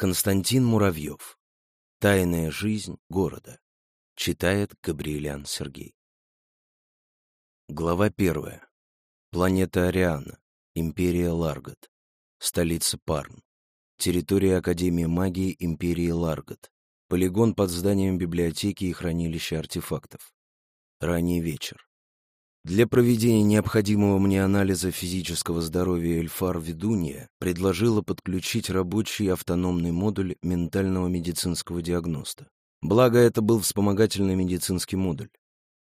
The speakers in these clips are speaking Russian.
Константин Муравьев. Тайная жизнь города. Читает Габриэлян Сергей. Глава первая. Планета Ариана. Империя Ларгот. Столица Парн. Территория Академии магии Империи Ларгот. Полигон под зданием библиотеки и хранилища артефактов. Ранний вечер. Для проведения необходимого мне анализа физического здоровья Эльфар Ведунья предложила подключить рабочий автономный модуль ментального медицинского диагноста. Благо, это был вспомогательный медицинский модуль,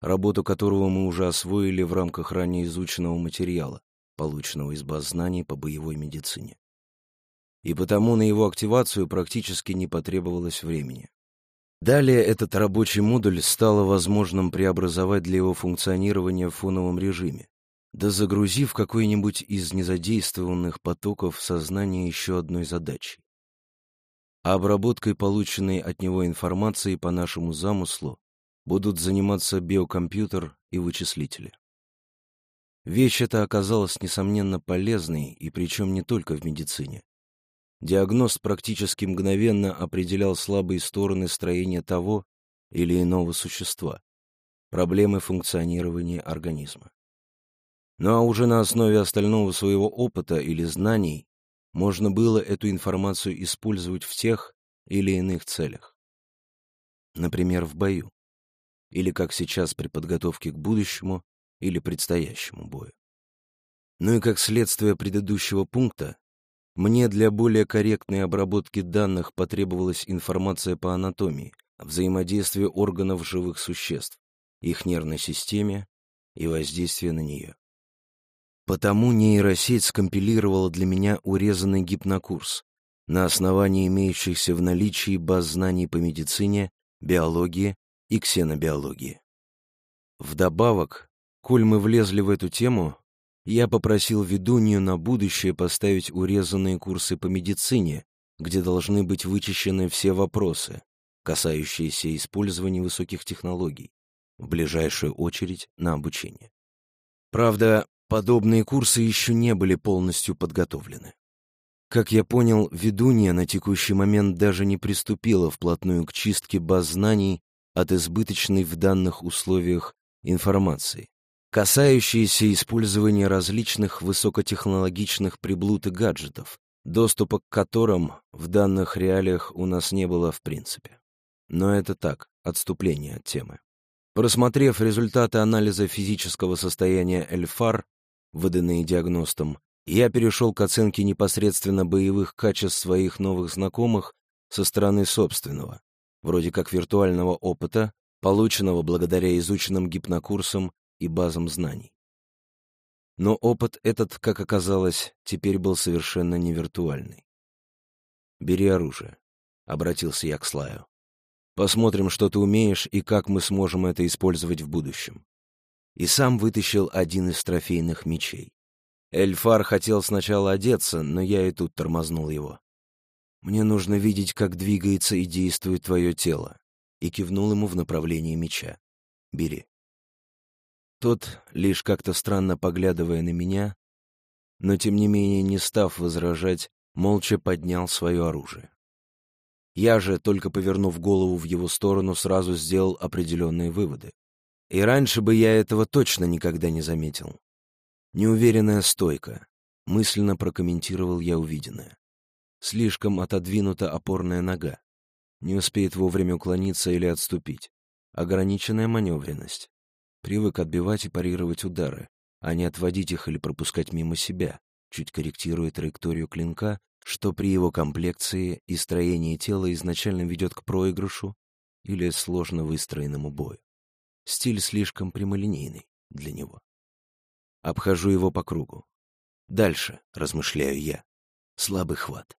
работу которого мы уже освоили в рамках ранее изученного материала, полученного из баз знаний по боевой медицине. И потому на его активацию практически не потребовалось времени. Далее этот рабочий модуль стало возможным преобразовать для его функционирования в фоновом режиме, да загрузив какой-нибудь из незадействованных потоков сознания еще одной задачей. А обработкой полученной от него информации по нашему замыслу будут заниматься биокомпьютер и вычислители. Вещь эта оказалась, несомненно, полезной, и причем не только в медицине. Диагност практически мгновенно определял слабые стороны строения того или иного существа, проблемы функционирования организма. Ну а уже на основе остального своего опыта или знаний можно было эту информацию использовать в тех или иных целях. Например, в бою. Или, как сейчас, при подготовке к будущему или предстоящему бою. Ну и как следствие предыдущего пункта, мне для более корректной обработки данных потребовалась информация по анатомии, взаимодействию органов живых существ, их нервной системе и воздействие на нее. Потому нейросеть скомпилировала для меня урезанный гипнокурс на основании имеющихся в наличии баз знаний по медицине, биологии и ксенобиологии. Вдобавок, коль мы влезли в эту тему, я попросил ведунью на будущее поставить урезанные курсы по медицине, где должны быть вычищены все вопросы, касающиеся использования высоких технологий, в ближайшую очередь на обучение. Правда, подобные курсы еще не были полностью подготовлены. Как я понял, ведунья на текущий момент даже не приступила вплотную к чистке баз знаний от избыточной в данных условиях информации, касающиеся использования различных высокотехнологичных приблуд и гаджетов, доступа к которым в данных реалиях у нас не было в принципе. Но это так, отступление от темы. Просмотрев результаты анализа физического состояния Эльфар, выданные диагностом, я перешел к оценке непосредственно боевых качеств своих новых знакомых со стороны собственного, вроде как виртуального опыта, полученного благодаря изученным гипнокурсам и базам знаний. Но опыт этот, как оказалось, теперь был совершенно не виртуальный. «Бери оружие», — обратился я к Слаю. «Посмотрим, что ты умеешь и как мы сможем это использовать в будущем». И сам вытащил один из трофейных мечей. Эльфар хотел сначала одеться, но я и тут тормознул его. «Мне нужно видеть, как двигается и действует твое тело», и кивнул ему в направлении меча. «Бери». Тот, лишь как-то странно поглядывая на меня, но тем не менее не став возражать, молча поднял свое оружие. Я же, только повернув голову в его сторону, сразу сделал определенные выводы. И раньше бы я этого точно никогда не заметил. Неуверенная стойка. Мысленно прокомментировал я увиденное. Слишком отодвинута опорная нога. Не успеет вовремя уклониться или отступить. Ограниченная маневренность. Привык отбивать и парировать удары, а не отводить их или пропускать мимо себя, чуть корректируя траекторию клинка, что при его комплекции и строении тела изначально ведет к проигрышу или сложно выстроенному бою. Стиль слишком прямолинейный для него. Обхожу его по кругу. Дальше, размышляю я. Слабый хват.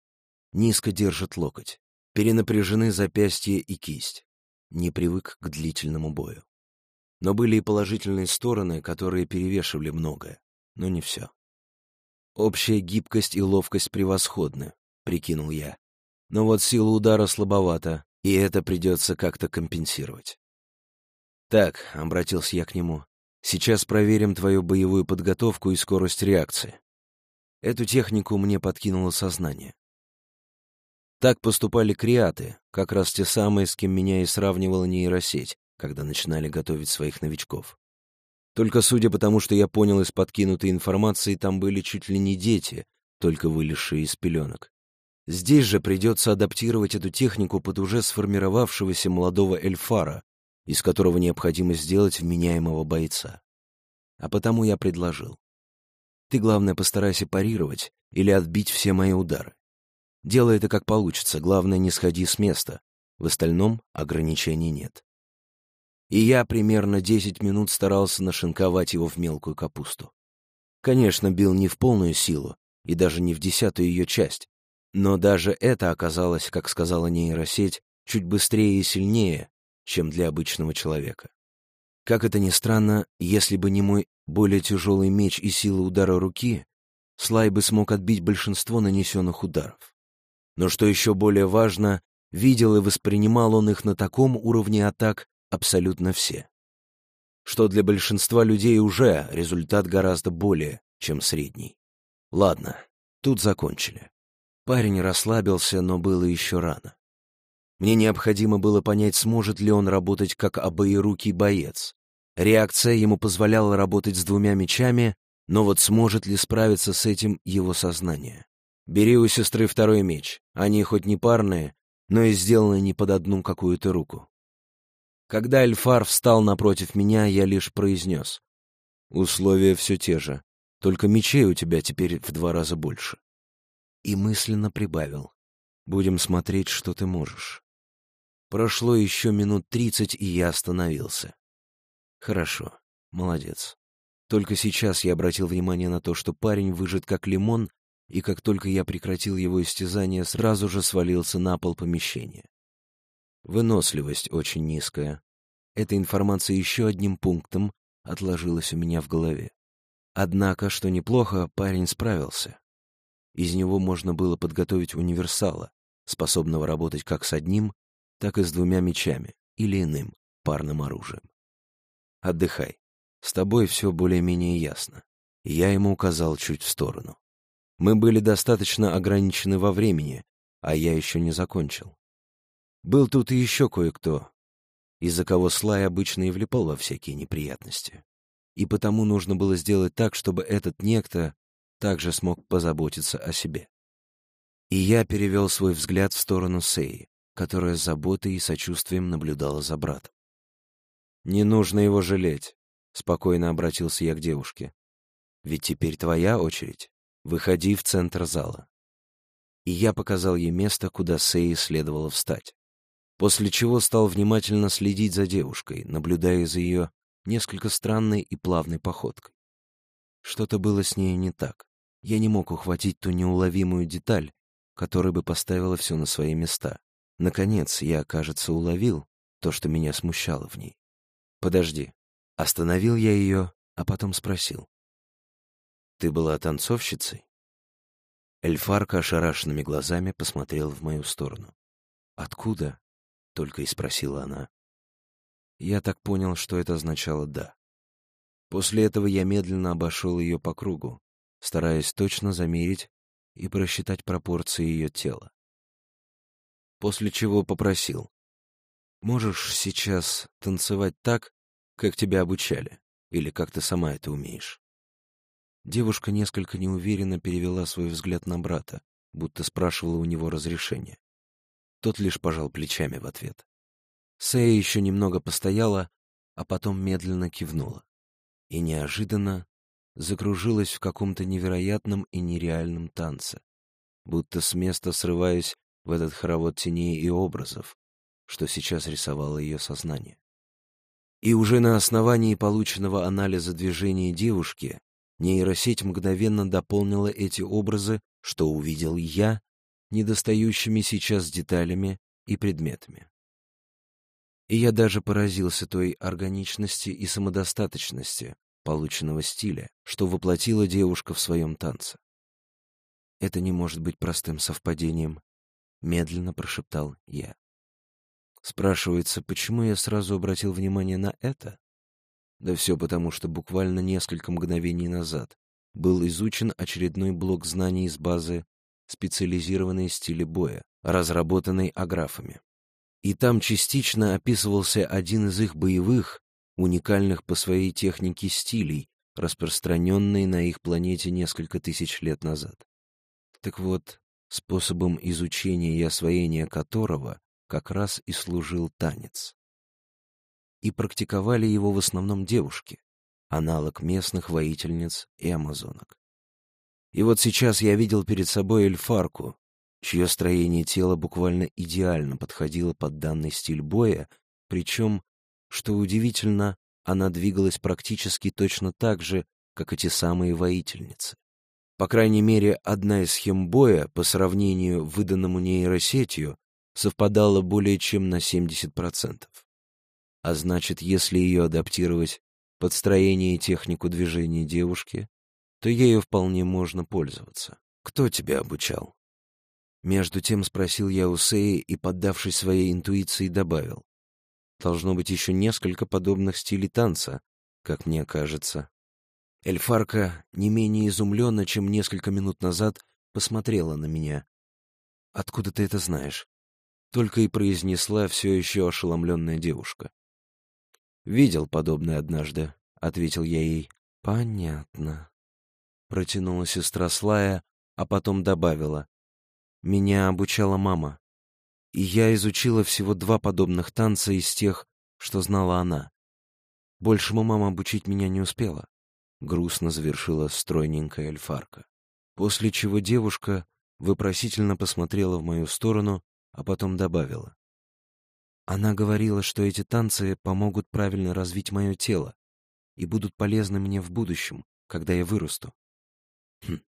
Низко держит локоть. Перенапряжены запястье и кисть. Не привык к длительному бою. Но были и положительные стороны, которые перевешивали многое, но не все. Общая гибкость и ловкость превосходны, прикинул я. Но вот сила удара слабовата, и это придется как-то компенсировать. Так, обратился я к нему, сейчас проверим твою боевую подготовку и скорость реакции. Эту технику мне подкинуло сознание. Так поступали креаты, как раз те самые, с кем меня и сравнивала нейросеть, когда начинали готовить своих новичков. Только судя по тому, что я понял из подкинутой информации, там были чуть ли не дети, только вылезшие из пеленок. Здесь же придется адаптировать эту технику под уже сформировавшегося молодого эльфара, из которого необходимо сделать вменяемого бойца. А потому я предложил. Ты, главное, постарайся парировать или отбить все мои удары. Делай это как получится, главное, не сходи с места. В остальном ограничений нет и я примерно десять минут старался нашинковать его в мелкую капусту. Конечно, бил не в полную силу, и даже не в десятую ее часть, но даже это оказалось, как сказала нейросеть, чуть быстрее и сильнее, чем для обычного человека. Как это ни странно, если бы не мой более тяжелый меч и сила удара руки, Слай бы смог отбить большинство нанесенных ударов. Но что еще более важно, видел и воспринимал он их на таком уровне атак, абсолютно все. Что для большинства людей уже результат гораздо более, чем средний. Ладно, тут закончили. Парень расслабился, но было еще рано. Мне необходимо было понять, сможет ли он работать как обоирукий боец. Реакция ему позволяла работать с двумя мечами, но вот сможет ли справиться с этим его сознание? Бери у сестры второй меч. Они хоть не парные, но и сделаны не под одну какую-то руку. Когда Эльфар встал напротив меня, я лишь произнес. Условия все те же, только мечей у тебя теперь в два раза больше. И мысленно прибавил. Будем смотреть, что ты можешь. Прошло еще минут тридцать, и я остановился. Хорошо, молодец. Только сейчас я обратил внимание на то, что парень выжат как лимон, и как только я прекратил его истязание, сразу же свалился на пол помещения. Выносливость очень низкая. Эта информация еще одним пунктом отложилась у меня в голове. Однако, что неплохо, парень справился. Из него можно было подготовить универсала, способного работать как с одним, так и с двумя мечами или иным парным оружием. Отдыхай. С тобой все более-менее ясно. Я ему указал чуть в сторону. Мы были достаточно ограничены во времени, а я еще не закончил. Был тут и еще кое-кто, из-за кого Слай обычно и влипал во всякие неприятности. И потому нужно было сделать так, чтобы этот некто также смог позаботиться о себе. И я перевел свой взгляд в сторону Сеи, которая с заботой и сочувствием наблюдала за братом. «Не нужно его жалеть», — спокойно обратился я к девушке. «Ведь теперь твоя очередь. Выходи в центр зала». И я показал ей место, куда Сеи следовало встать после чего стал внимательно следить за девушкой, наблюдая за ее несколько странной и плавной походкой. Что-то было с ней не так. Я не мог ухватить ту неуловимую деталь, которая бы поставила все на свои места. Наконец, я, кажется, уловил то, что меня смущало в ней. «Подожди». Остановил я ее, а потом спросил. «Ты была танцовщицей?» Эльфарка ошарашенными глазами посмотрел в мою сторону. «Откуда?» — только и спросила она. Я так понял, что это означало «да». После этого я медленно обошел ее по кругу, стараясь точно замерить и просчитать пропорции ее тела. После чего попросил. «Можешь сейчас танцевать так, как тебя обучали, или как ты сама это умеешь?» Девушка несколько неуверенно перевела свой взгляд на брата, будто спрашивала у него разрешения. Тот лишь пожал плечами в ответ. Сэя еще немного постояла, а потом медленно кивнула. И неожиданно закружилась в каком-то невероятном и нереальном танце, будто с места срываясь в этот хоровод теней и образов, что сейчас рисовало ее сознание. И уже на основании полученного анализа движения девушки нейросеть мгновенно дополнила эти образы, что увидел я недостающими сейчас деталями и предметами. И я даже поразился той органичности и самодостаточности полученного стиля, что воплотила девушка в своем танце. «Это не может быть простым совпадением», — медленно прошептал я. Спрашивается, почему я сразу обратил внимание на это? Да все потому, что буквально несколько мгновений назад был изучен очередной блок знаний из базы специализированные стили боя, разработанные аграфами. И там частично описывался один из их боевых, уникальных по своей технике стилей, распространенные на их планете несколько тысяч лет назад. Так вот, способом изучения и освоения которого как раз и служил танец. И практиковали его в основном девушки, аналог местных воительниц и амазонок. И вот сейчас я видел перед собой эльфарку, чье строение тела буквально идеально подходило под данный стиль боя, причем, что удивительно, она двигалась практически точно так же, как эти самые воительницы. По крайней мере, одна из схем боя, по сравнению выданному нейросетью, совпадала более чем на 70%. А значит, если ее адаптировать под строение и технику движения девушки, то ею вполне можно пользоваться. Кто тебя обучал? Между тем спросил я у Сеи и, поддавшись своей интуиции, добавил. Должно быть еще несколько подобных стилей танца, как мне кажется. Эльфарка, не менее изумленно, чем несколько минут назад, посмотрела на меня. «Откуда ты это знаешь?» Только и произнесла все еще ошеломленная девушка. «Видел подобное однажды», — ответил я ей. «Понятно», протянула сестра Слая, а потом добавила. Меня обучала мама. И я изучила всего два подобных танца из тех, что знала она. Большему мама обучить меня не успела. Грустно завершила стройненькая эльфарка. После чего девушка вопросительно посмотрела в мою сторону, а потом добавила. Она говорила, что эти танцы помогут правильно развить мое тело и будут полезны мне в будущем, когда я вырасту. Хм.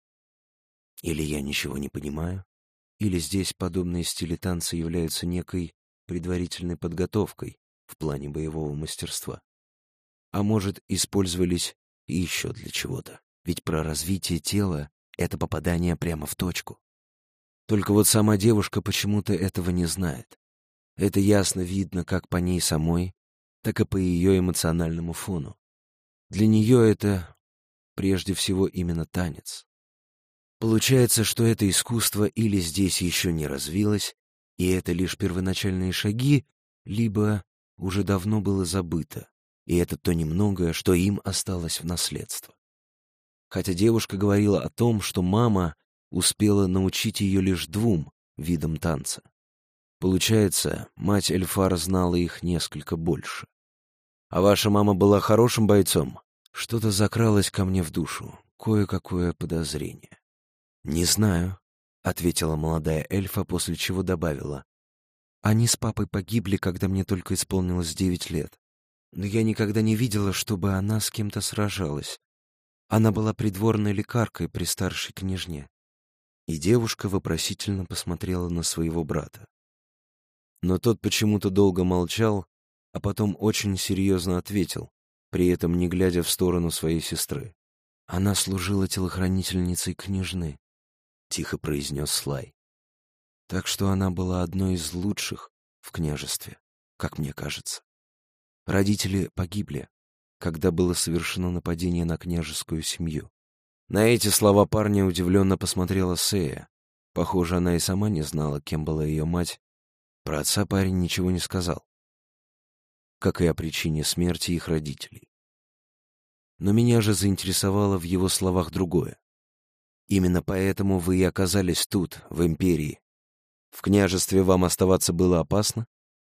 Или я ничего не понимаю, или здесь подобные стили танца являются некой предварительной подготовкой в плане боевого мастерства. А может, использовались еще для чего-то. Ведь про развитие тела — это попадание прямо в точку. Только вот сама девушка почему-то этого не знает. Это ясно видно как по ней самой, так и по ее эмоциональному фону. Для нее это прежде всего именно танец. Получается, что это искусство или здесь еще не развилось, и это лишь первоначальные шаги, либо уже давно было забыто, и это то немногое, что им осталось в наследство. Хотя девушка говорила о том, что мама успела научить ее лишь двум видам танца. Получается, мать Эльфара знала их несколько больше. «А ваша мама была хорошим бойцом?» Что-то закралось ко мне в душу, кое-какое подозрение. «Не знаю», — ответила молодая эльфа, после чего добавила. «Они с папой погибли, когда мне только исполнилось девять лет. Но я никогда не видела, чтобы она с кем-то сражалась. Она была придворной лекаркой при старшей княжне». И девушка вопросительно посмотрела на своего брата. Но тот почему-то долго молчал, а потом очень серьезно ответил, при этом не глядя в сторону своей сестры. Она служила телохранительницей княжны, — тихо произнес Слай. Так что она была одной из лучших в княжестве, как мне кажется. Родители погибли, когда было совершено нападение на княжескую семью. На эти слова парня удивленно посмотрела Сея. Похоже, она и сама не знала, кем была ее мать. Про отца парень ничего не сказал как и о причине смерти их родителей. Но меня же заинтересовало в его словах другое. Именно поэтому вы и оказались тут, в Империи. В княжестве вам оставаться было опасно?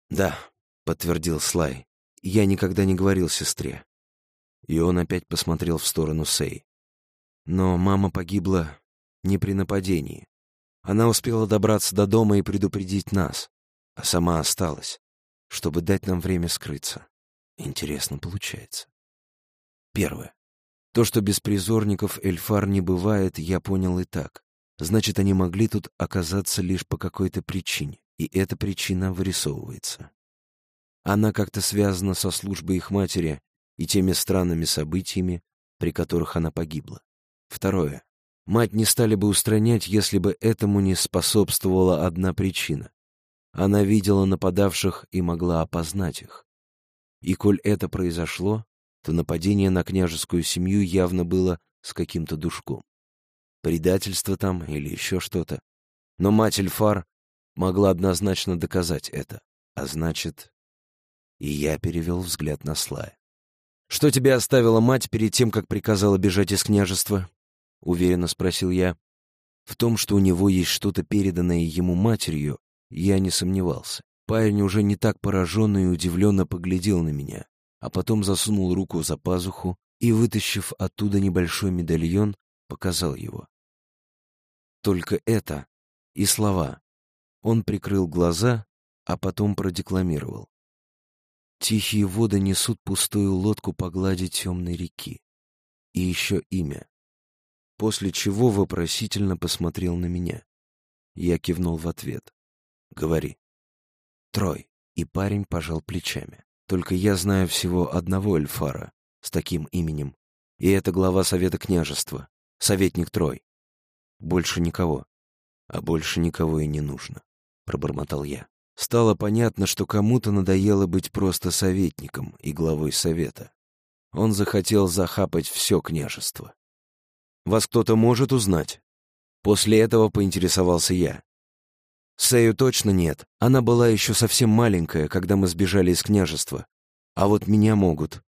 Да, подтвердил Слай. Я никогда не говорил сестре. И он опять посмотрел в сторону Сей. Но мама погибла не при нападении. Она успела добраться до дома и предупредить нас, а сама осталась чтобы дать нам время скрыться. Интересно получается. Первое. То, что беспризорников Эльфар не бывает, я понял и так. Значит, они могли тут оказаться лишь по какой-то причине, и эта причина вырисовывается. Она как-то связана со службой их матери и теми странными событиями, при которых она погибла. Второе. Мать не стали бы устранять, если бы этому не способствовала одна причина. Она видела нападавших и могла опознать их. И коль это произошло, то нападение на княжескую семью явно было с каким-то душком. Предательство там или еще что-то. Но мать Эльфар могла однозначно доказать это. А значит... И я перевел взгляд на Слая. «Что тебе оставила мать перед тем, как приказала бежать из княжества?» — уверенно спросил я. В том, что у него есть что-то переданное ему матерью, я не сомневался. Парень уже не так пораженно и удивленно поглядел на меня, а потом засунул руку за пазуху и, вытащив оттуда небольшой медальон, показал его. Только это и слова. Он прикрыл глаза, а потом продекламировал. Тихие воды несут пустую лодку по глади темной реки. И еще имя. После чего вопросительно посмотрел на меня. Я кивнул в ответ. «Говори». «Трой». И парень пожал плечами. «Только я знаю всего одного Эльфара с таким именем. И это глава Совета княжества. Советник Трой. Больше никого. А больше никого и не нужно», — пробормотал я. Стало понятно, что кому-то надоело быть просто советником и главой совета. Он захотел захапать все княжество. «Вас кто-то может узнать?» После этого поинтересовался я. Сею точно нет. Она была еще совсем маленькая, когда мы сбежали из княжества. А вот меня могут.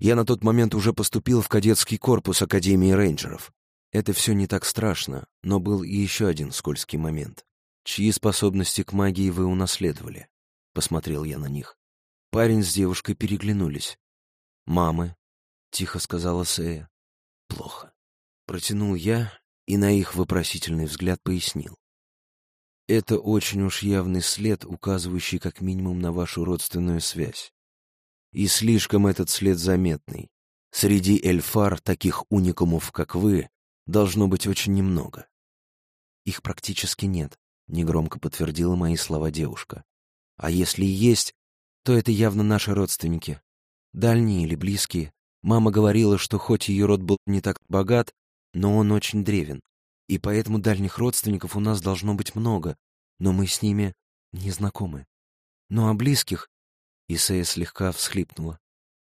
Я на тот момент уже поступил в кадетский корпус Академии рейнджеров. Это все не так страшно, но был и еще один скользкий момент. «Чьи способности к магии вы унаследовали?» — посмотрел я на них. Парень с девушкой переглянулись. «Мамы», — тихо сказала Сея. «Плохо». Протянул я и на их вопросительный взгляд пояснил. Это очень уж явный след, указывающий как минимум на вашу родственную связь. И слишком этот след заметный. Среди эльфар таких уникумов, как вы, должно быть очень немного. Их практически нет, — негромко подтвердила мои слова девушка. «А если и есть, то это явно наши родственники. Дальние или близкие. Мама говорила, что хоть ее род был не так богат, но он очень древен. И поэтому дальних родственников у нас должно быть много, но мы с ними не знакомы. Ну а близких...» Исея слегка всхлипнула.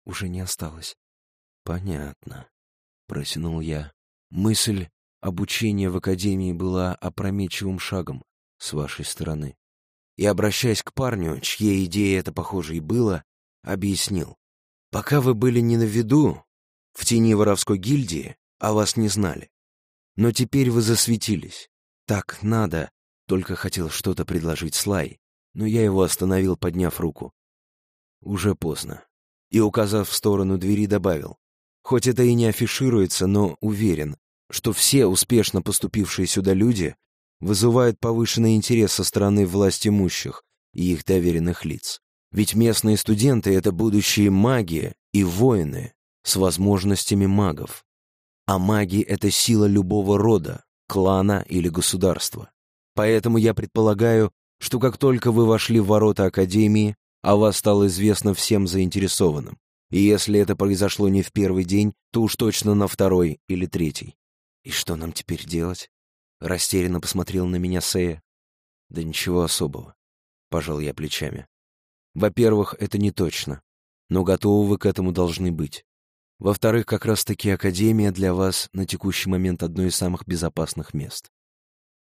«Уже не осталось». «Понятно», — протянул я. Мысль обучения в академии была опрометчивым шагом с вашей стороны. И, обращаясь к парню, чьей идеей это, похоже, и было, объяснил. Пока вы были не на виду, в тени воровской гильдии, а вас не знали. Но теперь вы засветились. Так надо, только хотел что-то предложить Слай, но я его остановил, подняв руку. Уже поздно. И, указав в сторону двери, добавил. Хоть это и не афишируется, но уверен, что все успешно поступившие сюда люди вызывает повышенный интерес со стороны власть имущих и их доверенных лиц. Ведь местные студенты — это будущие маги и воины с возможностями магов. А маги — это сила любого рода, клана или государства. Поэтому я предполагаю, что как только вы вошли в ворота Академии, о вас стало известно всем заинтересованным. И если это произошло не в первый день, то уж точно на второй или третий. И что нам теперь делать? Растерянно посмотрел на меня Сея. Да ничего особого. Пожал я плечами. Во-первых, это не точно, но готовы вы к этому должны быть. Во-вторых, как раз-таки Академия для вас на текущий момент одно из самых безопасных мест.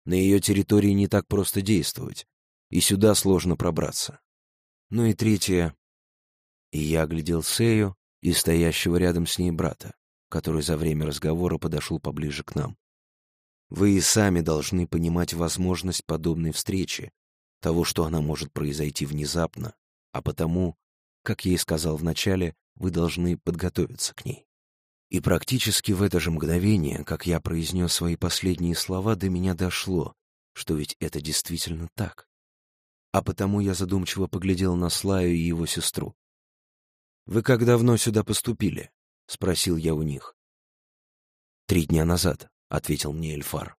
На ее территории не так просто действовать, и сюда сложно пробраться. Ну и третье. И я оглядел Сею и стоящего рядом с ней брата, который за время разговора подошел поближе к нам. Вы и сами должны понимать возможность подобной встречи, того, что она может произойти внезапно, а потому, как я и сказал вначале, вы должны подготовиться к ней. И практически в это же мгновение, как я произнес свои последние слова, до меня дошло, что ведь это действительно так. А потому я задумчиво поглядел на Слаю и его сестру. «Вы как давно сюда поступили?» — спросил я у них. «Три дня назад», ответил мне Эльфар.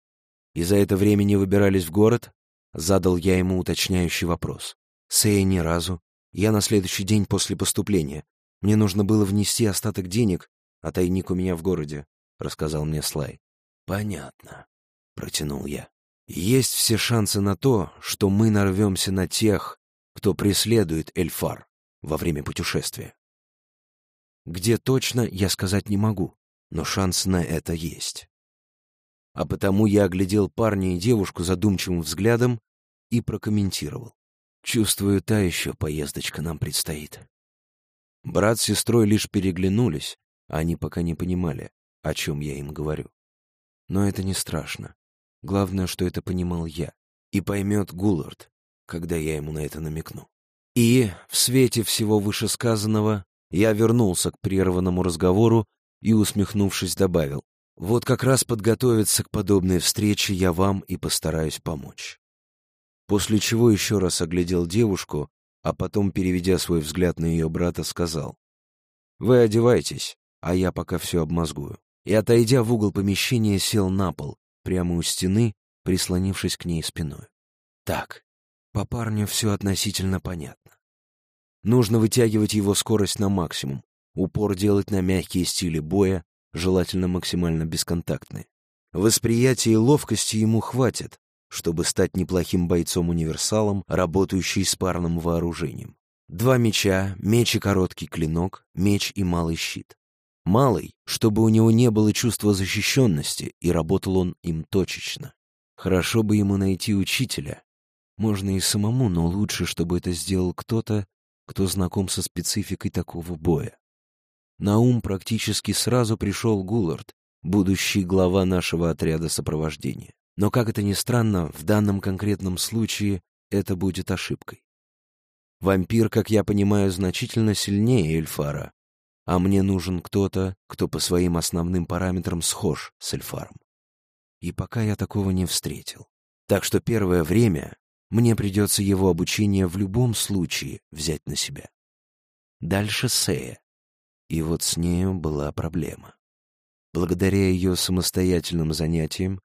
«И за это время не выбирались в город?» Задал я ему уточняющий вопрос. «Сея ни разу. Я на следующий день после поступления. Мне нужно было внести остаток денег, а тайник у меня в городе», — рассказал мне Слай. «Понятно», — протянул я. «Есть все шансы на то, что мы нарвемся на тех, кто преследует Эльфар во время путешествия. Где точно, я сказать не могу, но шанс на это есть». а потому я оглядел парня и девушку задумчивым взглядом и прокомментировал. Чувствую, та еще поездочка нам предстоит. Брат с сестрой лишь переглянулись, а они пока не понимали, о чем я им говорю. Но это не страшно. Главное, что это понимал я. И поймет Гуллард, когда я ему на это намекну. И, в свете всего вышесказанного, я вернулся к прерванному разговору и, усмехнувшись, добавил, «Вот как раз подготовиться к подобной встрече я вам и постараюсь помочь». После чего еще раз оглядел девушку, а потом, переведя свой взгляд на ее брата, сказал, «Вы одевайтесь, а я пока все обмозгую». И, отойдя в угол помещения, сел на пол, прямо у стены, прислонившись к ней спиной. Так, по парню все относительно понятно. Нужно вытягивать его скорость на максимум, упор делать на мягкие стили боя, желательно максимально бесконтактные. Восприятия и ловкости ему хватит, чтобы стать неплохим бойцом-универсалом, работающий с парным вооружением. Два меча, меч и короткий клинок, меч и малый щит. Малый, чтобы у него не было чувства защищенности, и работал он им точечно. Хорошо бы ему найти учителя. Можно и самому, но лучше, чтобы это сделал кто-то, кто знаком со спецификой такого боя. На ум практически сразу пришел Гуллард, будущий глава нашего отряда сопровождения. Но, как это ни странно, в данном конкретном случае это будет ошибкой. Вампир, как я понимаю, значительно сильнее Эльфара, а мне нужен кто-то, кто по своим основным параметрам схож с Эльфаром. И пока я такого не встретил. Так что первое время мне придется его обучение в любом случае взять на себя. Дальше Сея. И вот с нею была проблема. Благодаря ее самостоятельным занятиям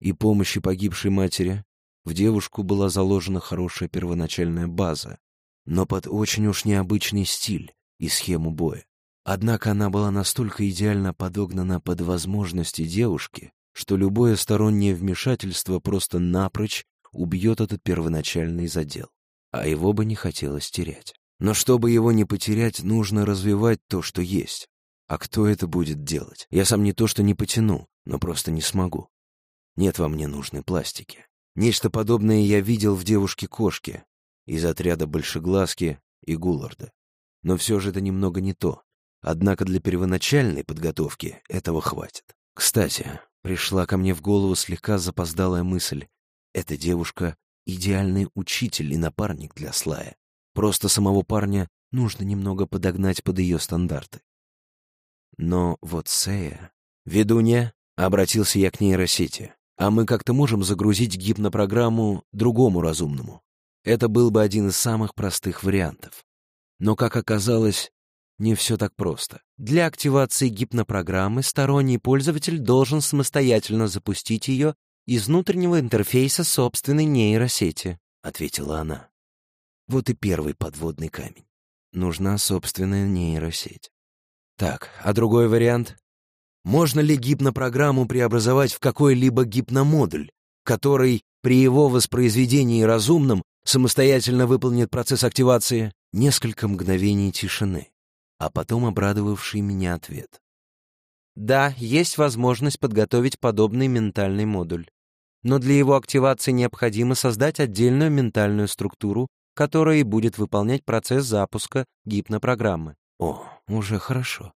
и помощи погибшей матери в девушку была заложена хорошая первоначальная база, но под очень уж необычный стиль и схему боя. Однако она была настолько идеально подогнана под возможности девушки, что любое стороннее вмешательство просто напрочь убьет этот первоначальный задел, а его бы не хотелось терять. Но чтобы его не потерять, нужно развивать то, что есть. А кто это будет делать? Я сам не то, что не потяну, но просто не смогу. Нет во мне нужной пластики. Нечто подобное я видел в девушке-кошке из отряда Большеглазки и Гулларда. Но все же это немного не то. Однако для первоначальной подготовки этого хватит. Кстати, пришла ко мне в голову слегка запоздалая мысль. Эта девушка — идеальный учитель и напарник для Слая. Просто самого парня нужно немного подогнать под ее стандарты. Но вот Сея... «Ведунья», — обратился я к нейросети, «а мы как-то можем загрузить гипнопрограмму другому разумному. Это был бы один из самых простых вариантов. Но, как оказалось, не все так просто. Для активации гипнопрограммы сторонний пользователь должен самостоятельно запустить ее из внутреннего интерфейса собственной нейросети, ответила она. Вот и первый подводный камень. Нужна собственная нейросеть. Так, а другой вариант? Можно ли гипнопрограмму преобразовать в какой-либо гипномодуль, который при его воспроизведении разумном самостоятельно выполнит процесс активации? Несколько мгновений тишины а потом обрадовавший меня ответ. Да, есть возможность подготовить подобный ментальный модуль. Но для его активации необходимо создать отдельную ментальную структуру, которая и будет выполнять процесс запуска гипнопрограммы. О, уже хорошо.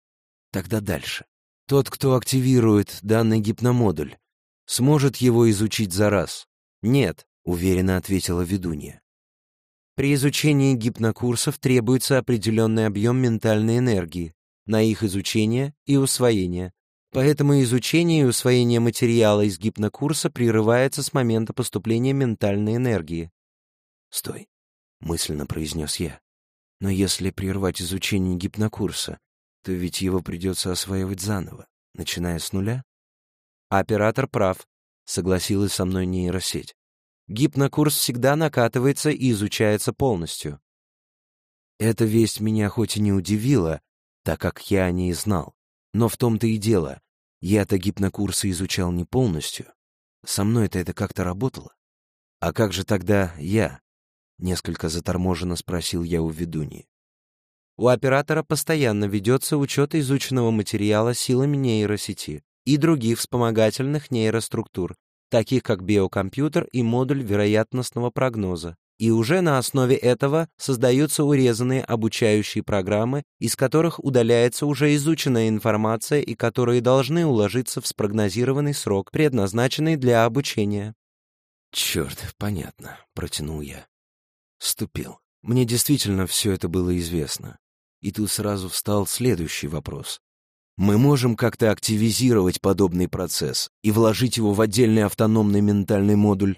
Тогда дальше. Тот, кто активирует данный гипномодуль, сможет его изучить за раз? Нет, уверенно ответила ведунья. При изучении гипнокурсов требуется определенный объем ментальной энергии на их изучение и усвоение. Поэтому изучение и усвоение материала из гипнокурса прерывается с момента поступления ментальной энергии. «Стой», — мысленно произнес я. «Но если прервать изучение гипнокурса, то ведь его придется осваивать заново, начиная с нуля?» «Оператор прав», — согласилась со мной нейросеть гипнокурс всегда накатывается и изучается полностью. Эта весть меня хоть и не удивила, так как я о ней знал, но в том-то и дело, я-то гипнокурсы изучал не полностью. Со мной-то это как-то работало. А как же тогда я? Несколько заторможенно спросил я у ведуньи. У оператора постоянно ведется учет изученного материала силами нейросети. и других вспомогательных нейроструктур, таких как биокомпьютер и модуль вероятностного прогноза. И уже на основе этого создаются урезанные обучающие программы, из которых удаляется уже изученная информация и которые должны уложиться в спрогнозированный срок, предназначенный для обучения. «Черт, понятно», — протянул я. Ступил. Мне действительно все это было известно. И тут сразу встал следующий вопрос. Мы можем как-то активизировать подобный процесс и вложить его в отдельный автономный ментальный модуль?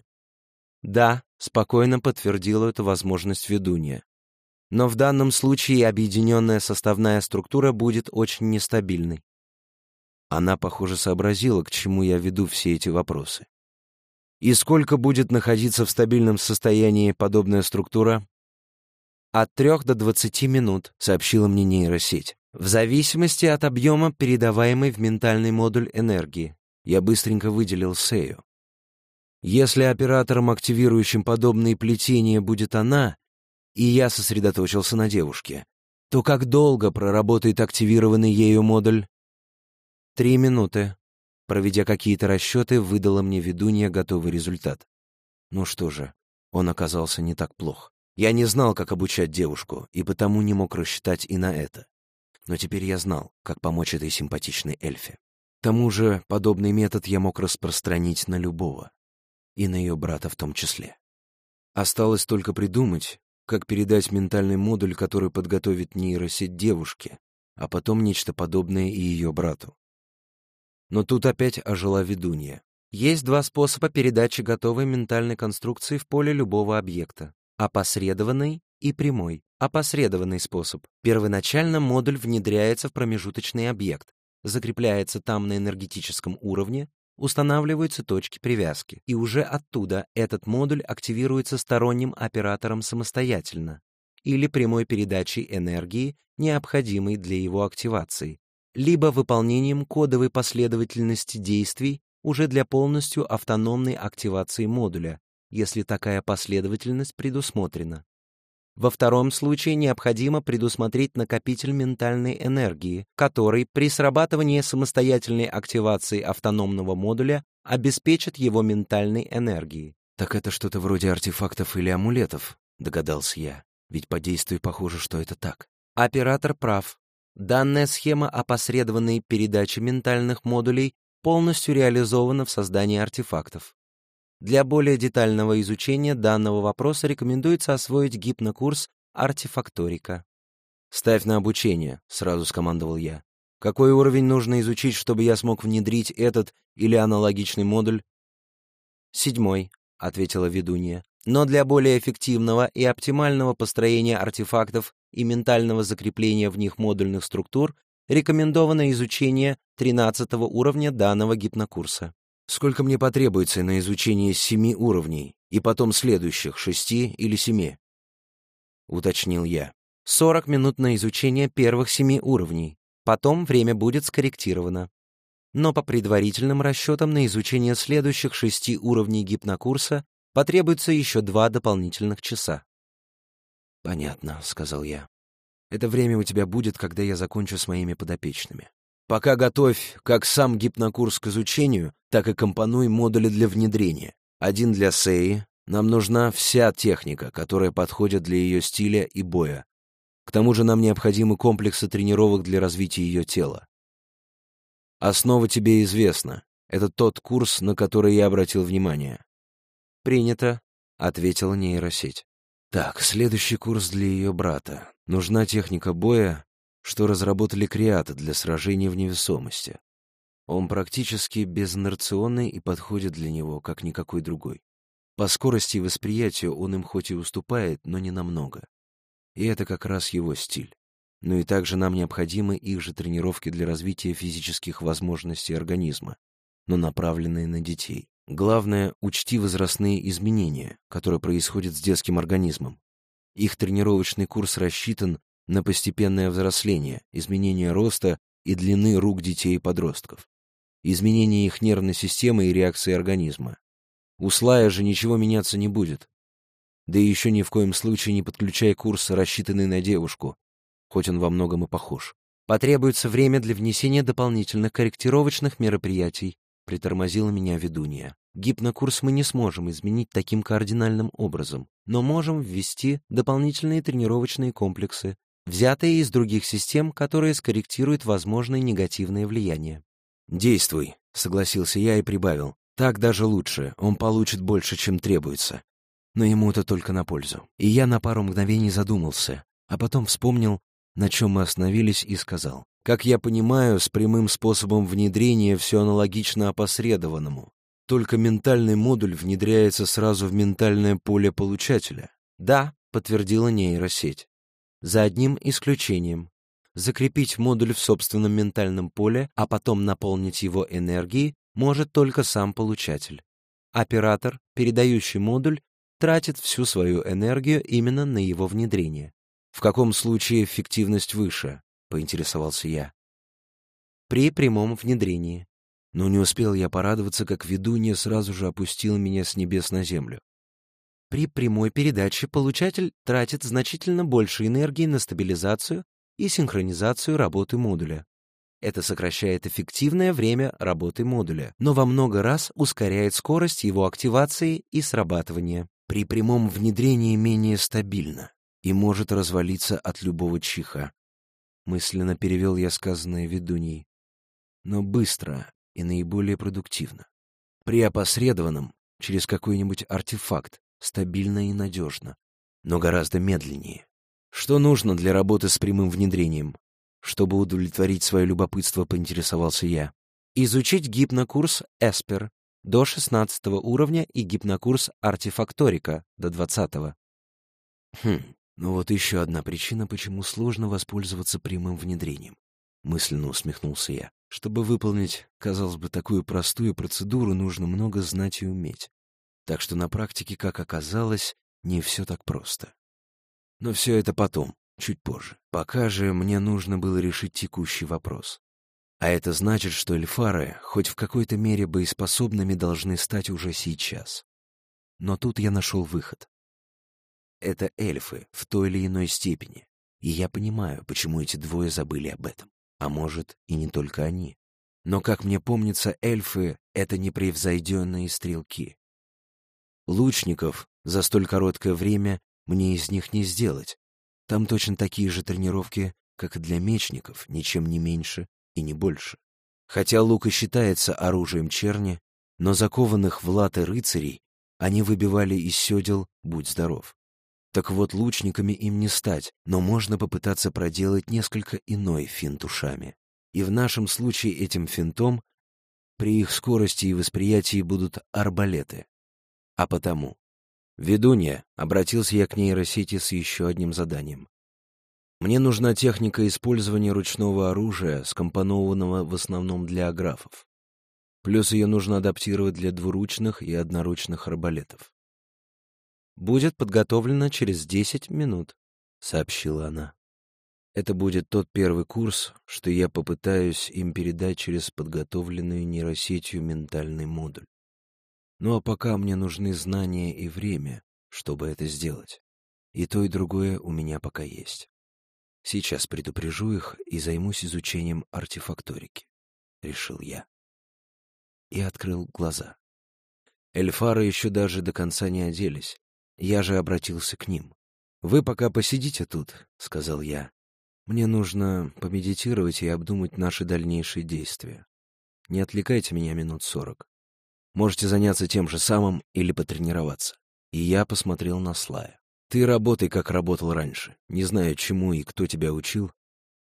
Да, спокойно подтвердила эту возможность ведунья. Но в данном случае объединенная составная структура будет очень нестабильной. Она, похоже, сообразила, к чему я веду все эти вопросы. И сколько будет находиться в стабильном состоянии подобная структура? От трех до двадцати минут, сообщила мне нейросеть, в зависимости от объема, передаваемой в ментальный модуль энергии. Я быстренько выделил Сею. Если оператором, активирующим подобные плетения, будет она, и я сосредоточился на девушке, то как долго проработает активированный ею модуль? Три минуты. Проведя какие-то расчеты, выдала мне ведунья готовый результат. Ну что же, он оказался не так плох. Я не знал, как обучать девушку, и потому не мог рассчитать и на это. Но теперь я знал, как помочь этой симпатичной эльфе. К тому же подобный метод я мог распространить на любого и на ее брата в том числе. Осталось только придумать, как передать ментальный модуль, который подготовит нейросеть девушке, а потом нечто подобное и ее брату. Но тут опять ожила ведунья. Есть два способа передачи готовой ментальной конструкции в поле любого объекта. Опосредованный и прямой. Опосредованный способ. Первоначально модуль внедряется в промежуточный объект, закрепляется там на энергетическом уровне, устанавливаются точки привязки, и уже оттуда этот модуль активируется сторонним оператором самостоятельно или прямой передачей энергии, необходимой для его активации, либо выполнением кодовой последовательности действий уже для полностью автономной активации модуля, если такая последовательность предусмотрена. Во втором случае необходимо предусмотреть накопитель ментальной энергии, который при срабатывании самостоятельной активации автономного модуля обеспечит его ментальной энергией. «Так это что-то вроде артефактов или амулетов», — догадался я. Ведь по действию похоже, что это так. Оператор прав. Данная схема опосредованной передачи ментальных модулей полностью реализована в создании артефактов. Для более детального изучения данного вопроса рекомендуется освоить гипнокурс «Артефакторика». «Ставь на обучение», — сразу скомандовал я. «Какой уровень нужно изучить, чтобы я смог внедрить этот или аналогичный модуль?» «Седьмой», — ответила ведунья. «Но для более эффективного и оптимального построения артефактов и ментального закрепления в них модульных структур рекомендовано изучение 13 уровня данного гипнокурса. Сколько мне потребуется на изучение семи уровней и потом следующих шести или семи? Уточнил я. Сорок минут на изучение первых семи уровней. Потом время будет скорректировано. Но по предварительным расчетам на изучение следующих шести уровней гипнокурса потребуется еще два дополнительных часа. «Понятно», — сказал я. «Это время у тебя будет, когда я закончу с моими подопечными. Пока готовь как сам гипнокурс к изучению, так и компонуй модули для внедрения. Один для Сеи. Нам нужна вся техника, которая подходит для ее стиля и боя. К тому же нам необходимы комплексы тренировок для развития ее тела. Основа тебе известна. Это тот курс, на который я обратил внимание. «Принято», — ответила нейросеть. Так, следующий курс для ее брата. Нужна техника боя, что разработали креаты для сражения в невесомости. Он практически безинерционный и подходит для него, как никакой другой. По скорости и восприятию он им хоть и уступает, но не намного. И это как раз его стиль. Но и также нам необходимы их же тренировки для развития физических возможностей организма, но направленные на детей. Главное, учти возрастные изменения, которые происходят с детским организмом. Их тренировочный курс рассчитан на постепенное взросление, изменение роста и длины рук детей и подростков, изменение их нервной системы и реакции организма. У Слая же ничего меняться не будет. Да и еще ни в коем случае не подключай курс, рассчитанный на девушку, хоть он во многом и похож. Потребуется время для внесения дополнительных корректировочных мероприятий, притормозила меня ведунья. Гипнокурс мы не сможем изменить таким кардинальным образом, но можем ввести дополнительные тренировочные комплексы, взятые из других систем, которые скорректируют возможные негативные влияния. «Действуй», — согласился я и прибавил. «Так даже лучше, он получит больше, чем требуется». Но ему это только на пользу. И я на пару мгновений задумался, а потом вспомнил, на чем мы остановились, и сказал. «Как я понимаю, с прямым способом внедрения все аналогично опосредованному. Только ментальный модуль внедряется сразу в ментальное поле получателя». «Да», — подтвердила нейросеть. «За одним исключением закрепить модуль в собственном ментальном поле, а потом наполнить его энергией, может только сам получатель. Оператор, передающий модуль, тратит всю свою энергию именно на его внедрение. В каком случае эффективность выше? поинтересовался я. При прямом внедрении. Но не успел я порадоваться, как ведунья сразу же опустила меня с небес на землю. При прямой передаче получатель тратит значительно больше энергии на стабилизацию и синхронизацию работы модуля. Это сокращает эффективное время работы модуля, но во много раз ускоряет скорость его активации и срабатывания. При прямом внедрении менее стабильно и может развалиться от любого чиха. Мысленно перевел я сказанное ведуньей. Но быстро и наиболее продуктивно. При опосредованном, через какой-нибудь артефакт, стабильно и надежно, но гораздо медленнее. Что нужно для работы с прямым внедрением? Чтобы удовлетворить свое любопытство, поинтересовался я. Изучить гипнокурс «Эспер» до 16 уровня и гипнокурс «Артефакторика» до 20 -го. Хм, ну вот еще одна причина, почему сложно воспользоваться прямым внедрением. Мысленно усмехнулся я. Чтобы выполнить, казалось бы, такую простую процедуру, нужно много знать и уметь. Так что на практике, как оказалось, не все так просто. Но все это потом, чуть позже. Пока же мне нужно было решить текущий вопрос. А это значит, что эльфары хоть в какой-то мере боеспособными должны стать уже сейчас. Но тут я нашел выход. Это эльфы в той или иной степени. И я понимаю, почему эти двое забыли об этом. А может, и не только они. Но, как мне помнится, эльфы — это непревзойденные стрелки. Лучников за столь короткое время мне из них не сделать. Там точно такие же тренировки, как и для мечников, ничем не меньше и не больше. Хотя лук и считается оружием черни, но закованных в латы рыцарей они выбивали из седел «Будь здоров». Так вот, лучниками им не стать, но можно попытаться проделать несколько иной финт ушами. И в нашем случае этим финтом при их скорости и восприятии будут арбалеты. А потому «Ведунья», — обратился я к нейросети с еще одним заданием. «Мне нужна техника использования ручного оружия, скомпонованного в основном для аграфов. Плюс ее нужно адаптировать для двуручных и одноручных арбалетов». «Будет подготовлено через десять минут», — сообщила она. Это будет тот первый курс, что я попытаюсь им передать через подготовленную нейросетью ментальный модуль. Ну а пока мне нужны знания и время, чтобы это сделать. И то, и другое у меня пока есть. Сейчас предупрежу их и займусь изучением артефакторики, — решил я. И открыл глаза. Эльфары еще даже до конца не оделись. Я же обратился к ним. «Вы пока посидите тут», — сказал я. «Мне нужно помедитировать и обдумать наши дальнейшие действия. Не отвлекайте меня минут сорок. Можете заняться тем же самым или потренироваться. И я посмотрел на Слая. Ты работай, как работал раньше. Не знаю, чему и кто тебя учил,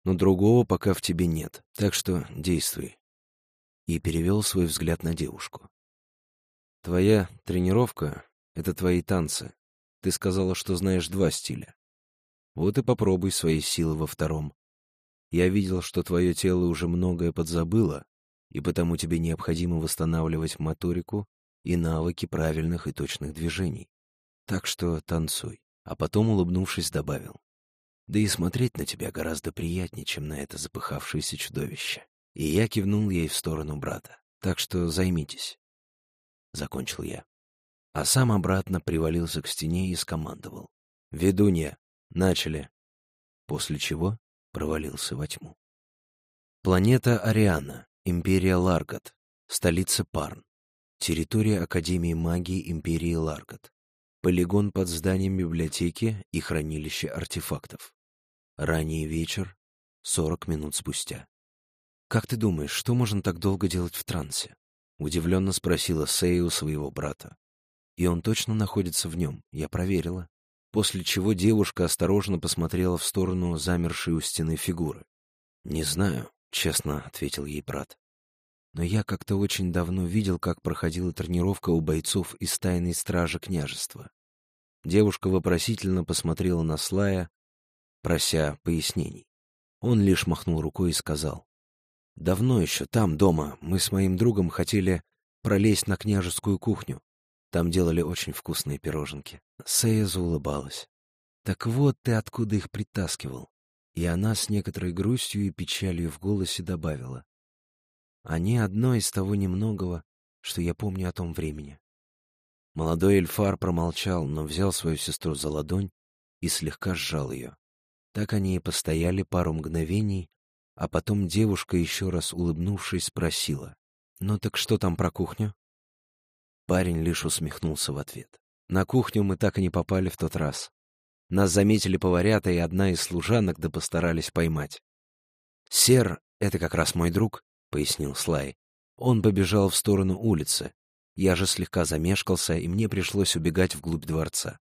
но другого пока в тебе нет. Так что действуй. И перевел свой взгляд на девушку. Твоя тренировка — это твои танцы. Ты сказала, что знаешь два стиля. Вот и попробуй свои силы во втором. Я видел, что твое тело уже многое подзабыло, и потому тебе необходимо восстанавливать моторику и навыки правильных и точных движений. Так что танцуй. А потом, улыбнувшись, добавил. Да и смотреть на тебя гораздо приятнее, чем на это запыхавшееся чудовище. И я кивнул ей в сторону брата. Так что займитесь. Закончил я. А сам обратно привалился к стене и скомандовал. «Ведунья, начали!» После чего провалился во тьму. Планета Ариана, Империя Ларгат, столица Парн. Территория Академии магии Империи Ларгат. Полигон под зданием библиотеки и хранилище артефактов. Ранний вечер, 40 минут спустя. «Как ты думаешь, что можно так долго делать в трансе?» — удивленно спросила Сея у своего брата. «И он точно находится в нем, я проверила». После чего девушка осторожно посмотрела в сторону замершей у стены фигуры. «Не знаю», — честно ответил ей брат. «Но я как-то очень давно видел, как проходила тренировка у бойцов из тайной стражи княжества». Девушка вопросительно посмотрела на Слая, прося пояснений. Он лишь махнул рукой и сказал. «Давно еще, там, дома, мы с моим другом хотели пролезть на княжескую кухню. Там делали очень вкусные пироженки». Сея заулыбалась. «Так вот ты откуда их притаскивал». И она с некоторой грустью и печалью в голосе добавила. «Они одно из того немногого, что я помню о том времени». Молодой Эльфар промолчал, но взял свою сестру за ладонь и слегка сжал ее. Так они и постояли пару мгновений, а потом девушка, еще раз улыбнувшись, спросила. «Ну так что там про кухню?» Парень лишь усмехнулся в ответ. «На кухню мы так и не попали в тот раз. Нас заметили поварята, и одна из служанок да постарались поймать. «Сер — это как раз мой друг», — пояснил Слай. Он побежал в сторону улицы. Я же слегка замешкался, и мне пришлось убегать вглубь дворца.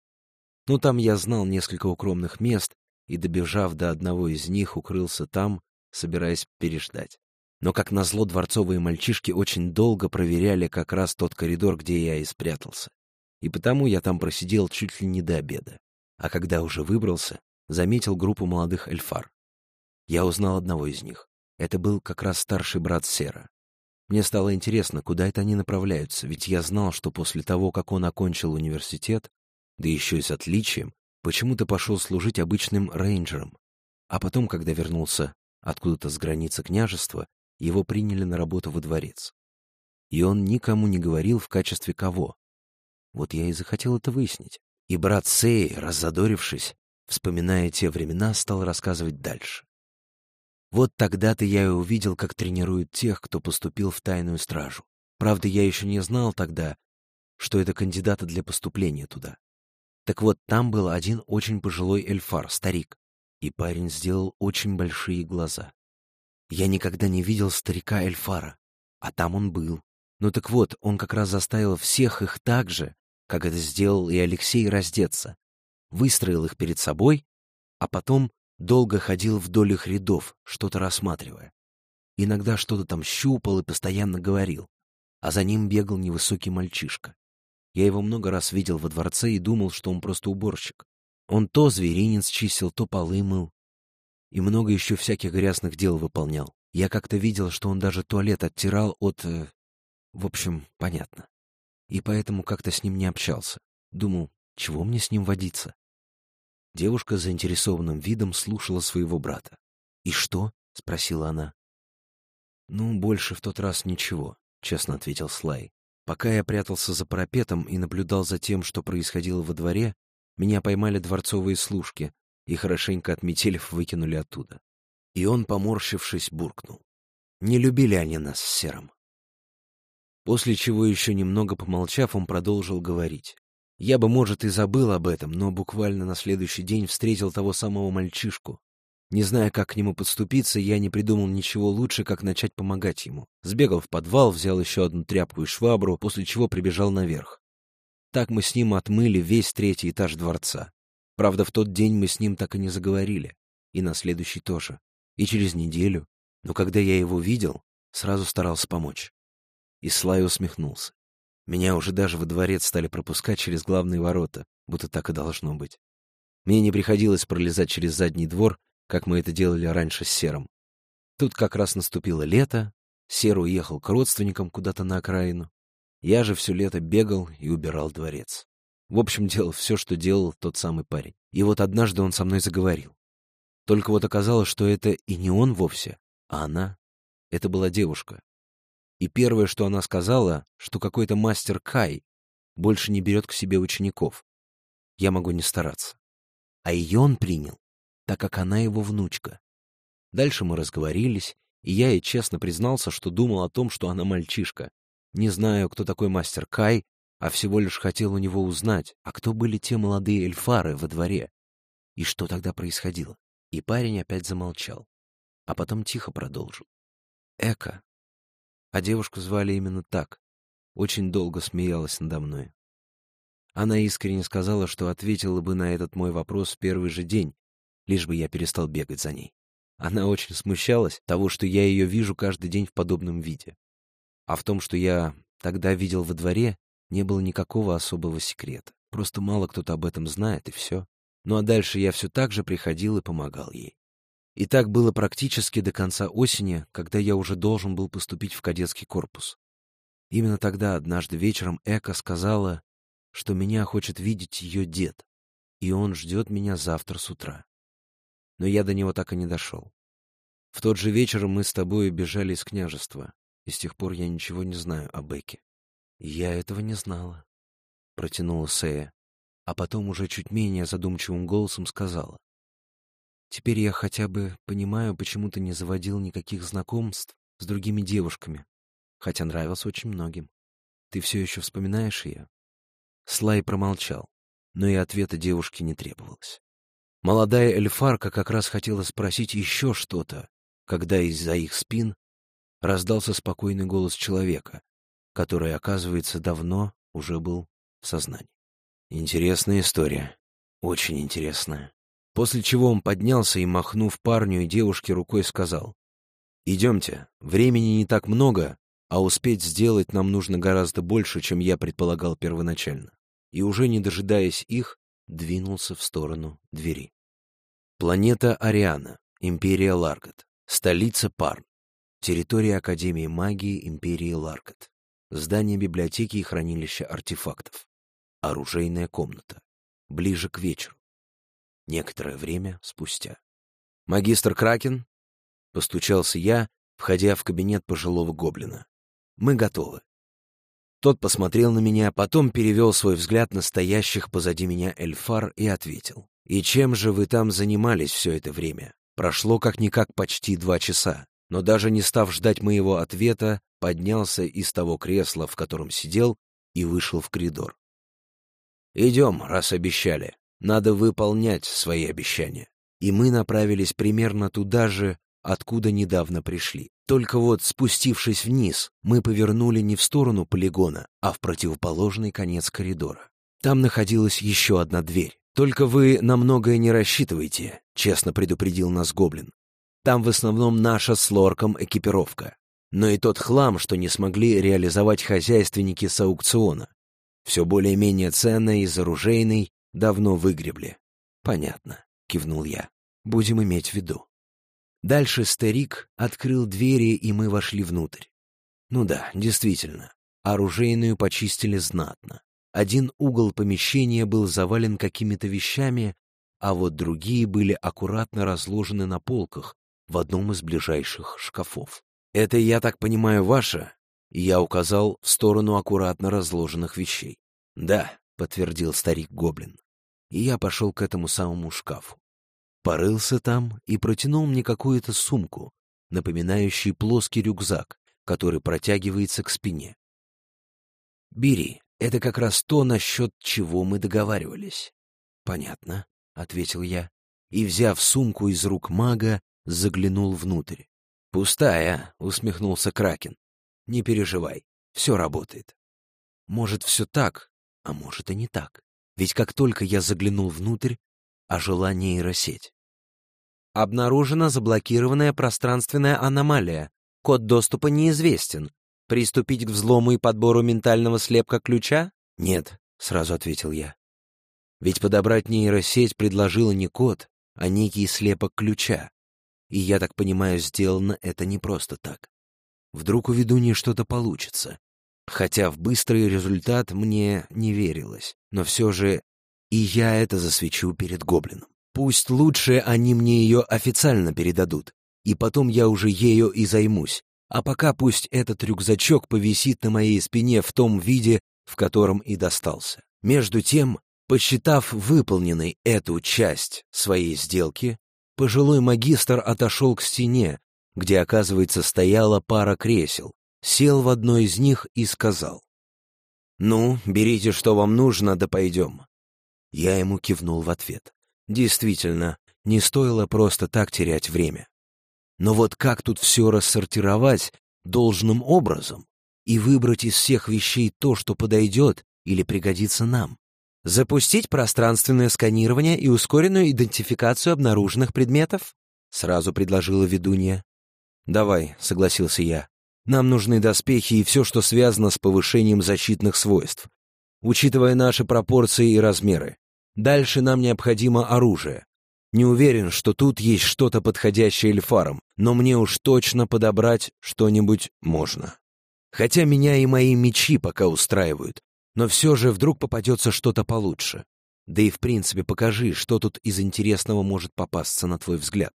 Ну, там я знал несколько укромных мест, и, добежав до одного из них, укрылся там, собираясь переждать. Но, как назло, дворцовые мальчишки очень долго проверяли как раз тот коридор, где я и спрятался. И потому я там просидел чуть ли не до обеда. А когда уже выбрался, заметил группу молодых эльфар. Я узнал одного из них. Это был как раз старший брат Сера. Мне стало интересно, куда это они направляются, ведь я знал, что после того, как он окончил университет, да еще и с отличием, почему-то пошел служить обычным рейнджером. А потом, когда вернулся откуда-то с границы княжества, его приняли на работу во дворец. И он никому не говорил, в качестве кого. Вот я и захотел это выяснить. И брат Сей, раззадорившись, вспоминая те времена, стал рассказывать дальше. Вот тогда-то я и увидел, как тренируют тех, кто поступил в тайную стражу. Правда, я еще не знал тогда, что это кандидаты для поступления туда. Так вот, там был один очень пожилой эльфар, старик, и парень сделал очень большие глаза. Я никогда не видел старика эльфара, а там он был. Ну так вот, он как раз заставил всех их так же, как это сделал и Алексей, раздеться. Выстроил их перед собой, а потом долго ходил вдоль их рядов, что-то рассматривая. Иногда что-то там щупал и постоянно говорил, а за ним бегал невысокий мальчишка. Я его много раз видел во дворце и думал, что он просто уборщик. Он то зверинец чистил, то полы мыл. И много еще всяких грязных дел выполнял. Я как-то видел, что он даже туалет оттирал от... Э, в общем, понятно. И поэтому как-то с ним не общался. Думал, чего мне с ним водиться? Девушка заинтересованным видом слушала своего брата. «И что?» — спросила она. «Ну, больше в тот раз ничего», — честно ответил Слай. Пока я прятался за парапетом и наблюдал за тем, что происходило во дворе, меня поймали дворцовые служки и, хорошенько отметелив, выкинули оттуда. И он, поморщившись, буркнул. Не любили они нас с Серым. После чего, еще немного помолчав, он продолжил говорить. Я бы, может, и забыл об этом, но буквально на следующий день встретил того самого мальчишку, не зная, как к нему подступиться, я не придумал ничего лучше, как начать помогать ему. Сбегал в подвал, взял еще одну тряпку и швабру, после чего прибежал наверх. Так мы с ним отмыли весь третий этаж дворца. Правда, в тот день мы с ним так и не заговорили. И на следующий тоже. И через неделю. Но когда я его видел, сразу старался помочь. И Слай усмехнулся. Меня уже даже во дворец стали пропускать через главные ворота, будто так и должно быть. Мне не приходилось пролезать через задний двор, как мы это делали раньше с Серым. Тут как раз наступило лето, Сер уехал к родственникам куда-то на окраину. Я же все лето бегал и убирал дворец. В общем, делал все, что делал тот самый парень. И вот однажды он со мной заговорил. Только вот оказалось, что это и не он вовсе, а она. Это была девушка. И первое, что она сказала, что какой-то мастер Кай больше не берет к себе учеников. Я могу не стараться. А ее он принял так как она его внучка. Дальше мы разговорились, И я ей честно признался, что думал о том, что она мальчишка. Не знаю, кто такой мастер Кай, а всего лишь хотел у него узнать, а кто были те молодые эльфары во дворе. И что тогда происходило? И парень опять замолчал, а потом тихо продолжил. Эка. А девушку звали именно так. Очень долго смеялась надо мной. Она искренне сказала, что ответила бы на этот мой вопрос в первый же день, лишь бы я перестал бегать за ней. Она очень смущалась того, что я ее вижу каждый день в подобном виде. А в том, что я тогда видел во дворе, не было никакого особого секрета. Просто мало кто-то об этом знает, и все. Ну а дальше я все так же приходил и помогал ей. И так было практически до конца осени, когда я уже должен был поступить в кадетский корпус. Именно тогда, однажды вечером, Эка сказала, что меня хочет видеть ее дед, и он ждет меня завтра с утра. Но я до него так и не дошел. В тот же вечер мы с тобой бежали из княжества, и с тех пор я ничего не знаю о Эке. Я этого не знала, — протянула Сея а потом уже чуть менее задумчивым голосом сказала. «Теперь я хотя бы понимаю, почему ты не заводил никаких знакомств с другими девушками, хотя нравился очень многим. Ты все еще вспоминаешь ее?» Слай промолчал, но и ответа девушке не требовалось. Молодая эльфарка как раз хотела спросить еще что-то, когда из-за их спин раздался спокойный голос человека, который, оказывается, давно уже был в сознании. Интересная история. Очень интересная. После чего он поднялся и, махнув парню и девушке рукой, сказал. «Идемте. Времени не так много, а успеть сделать нам нужно гораздо больше, чем я предполагал первоначально». И уже не дожидаясь их, двинулся в сторону двери. Планета Ариана, Империя Ларгат, столица Парн, территория Академии магии Империи Ларгат, здание библиотеки и хранилища артефактов. Оружейная комната. Ближе к вечеру. Некоторое время спустя. «Магистр Кракен?» — постучался я, входя в кабинет пожилого гоблина. «Мы готовы». Тот посмотрел на меня, потом перевел свой взгляд на стоящих позади меня эльфар и ответил. «И чем же вы там занимались все это время? Прошло как-никак почти два часа». Но даже не став ждать моего ответа, поднялся из того кресла, в котором сидел, и вышел в коридор. «Идем, раз обещали. Надо выполнять свои обещания». И мы направились примерно туда же, откуда недавно пришли. Только вот, спустившись вниз, мы повернули не в сторону полигона, а в противоположный конец коридора. Там находилась еще одна дверь. «Только вы на многое не рассчитывайте», — честно предупредил нас Гоблин. «Там в основном наша с Лорком экипировка. Но и тот хлам, что не смогли реализовать хозяйственники с аукциона. Все более-менее ценное из оружейной давно выгребли. Понятно, кивнул я. Будем иметь в виду. Дальше старик открыл двери, и мы вошли внутрь. Ну да, действительно, оружейную почистили знатно. Один угол помещения был завален какими-то вещами, а вот другие были аккуратно разложены на полках в одном из ближайших шкафов. «Это, я так понимаю, ваше?» Я указал в сторону аккуратно разложенных вещей. «Да», — подтвердил старик-гоблин. И я пошел к этому самому шкафу. Порылся там и протянул мне какую-то сумку, напоминающую плоский рюкзак, который протягивается к спине. «Бери, это как раз то, насчет чего мы договаривались». «Понятно», — ответил я, и, взяв сумку из рук мага, заглянул внутрь. «Пустая», — усмехнулся Кракен. Не переживай, все работает. Может, все так, а может и не так. Ведь как только я заглянул внутрь, ожила нейросеть. Обнаружена заблокированная пространственная аномалия. Код доступа неизвестен. Приступить к взлому и подбору ментального слепка ключа? Нет, сразу ответил я. Ведь подобрать нейросеть предложила не код, а некий слепок ключа. И я так понимаю, сделано это не просто так. Вдруг у ведуньи что-то получится. Хотя в быстрый результат мне не верилось. Но все же и я это засвечу перед гоблином. Пусть лучше они мне ее официально передадут, и потом я уже ею и займусь. А пока пусть этот рюкзачок повисит на моей спине в том виде, в котором и достался. Между тем, посчитав выполненной эту часть своей сделки, пожилой магистр отошел к стене, где, оказывается, стояла пара кресел, сел в одно из них и сказал. «Ну, берите, что вам нужно, да пойдем». Я ему кивнул в ответ. Действительно, не стоило просто так терять время. Но вот как тут все рассортировать должным образом и выбрать из всех вещей то, что подойдет или пригодится нам? Запустить пространственное сканирование и ускоренную идентификацию обнаруженных предметов? Сразу предложила ведунья. «Давай», — согласился я. «Нам нужны доспехи и все, что связано с повышением защитных свойств, учитывая наши пропорции и размеры. Дальше нам необходимо оружие. Не уверен, что тут есть что-то подходящее эльфарам, но мне уж точно подобрать что-нибудь можно. Хотя меня и мои мечи пока устраивают, но все же вдруг попадется что-то получше. Да и в принципе покажи, что тут из интересного может попасться на твой взгляд.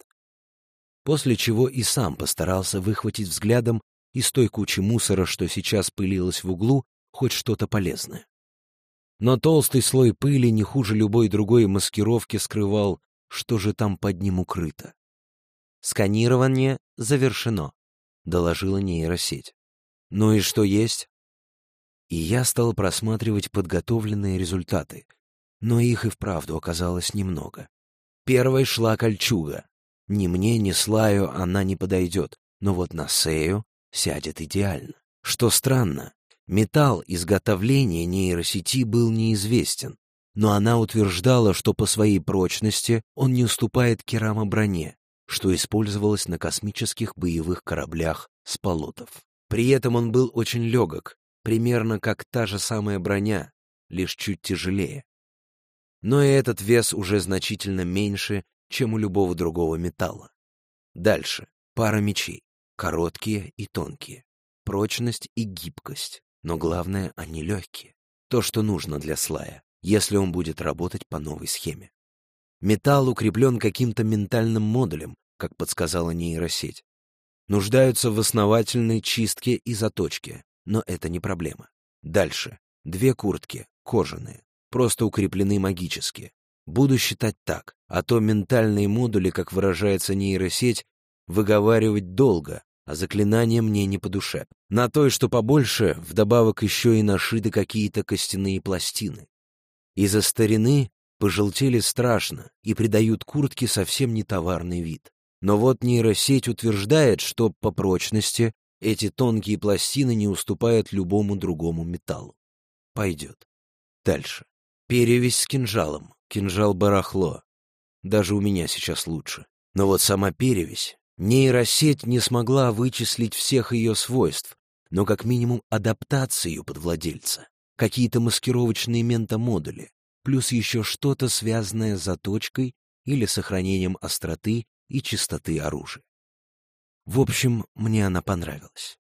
После чего и сам постарался выхватить взглядом из той кучи мусора, что сейчас пылилось в углу, хоть что-то полезное. Но толстый слой пыли не хуже любой другой маскировки скрывал, что же там под ним укрыто. «Сканирование завершено», — доложила нейросеть. «Ну и что есть?» И я стал просматривать подготовленные результаты, но их и вправду оказалось немного. Первой шла кольчуга. Ни мне, ни Слаю она не подойдет, но вот на Сею сядет идеально. Что странно, Металл изготовления нейросети был неизвестен, но она утверждала, что по своей прочности он не уступает керамоброне, что использовалось на космических боевых кораблях с полотов. При этом он был очень легок, примерно как та же самая броня, лишь чуть тяжелее. Но и этот вес уже значительно меньше, чем у любого другого металла. Дальше. Пара мечей. Короткие и тонкие. Прочность и гибкость. Но главное, они легкие. То, что нужно для слая, если он будет работать по новой схеме. Металл укреплен каким-то ментальным модулем, как подсказала нейросеть. Нуждаются в основательной чистке и заточке, но это не проблема. Дальше. Две куртки, кожаные, просто укреплены магически. Буду считать так, а то ментальные модули, как выражается нейросеть, выговаривать долго, а заклинания мне не по душе. На той, что побольше, вдобавок еще и нашиты какие-то костяные пластины. Из-за старины пожелтели страшно и придают куртке совсем не товарный вид. Но вот нейросеть утверждает, что по прочности эти тонкие пластины не уступают любому другому металлу. Пойдет. Дальше. Перевесь с кинжалом. Кинжал барахло. Даже у меня сейчас лучше. Но вот сама перевесь Нейросеть не смогла вычислить всех ее свойств, но как минимум адаптацию под владельца, какие-то маскировочные ментомодули, плюс еще что-то связанное с заточкой или сохранением остроты и чистоты оружия. В общем, мне она понравилась.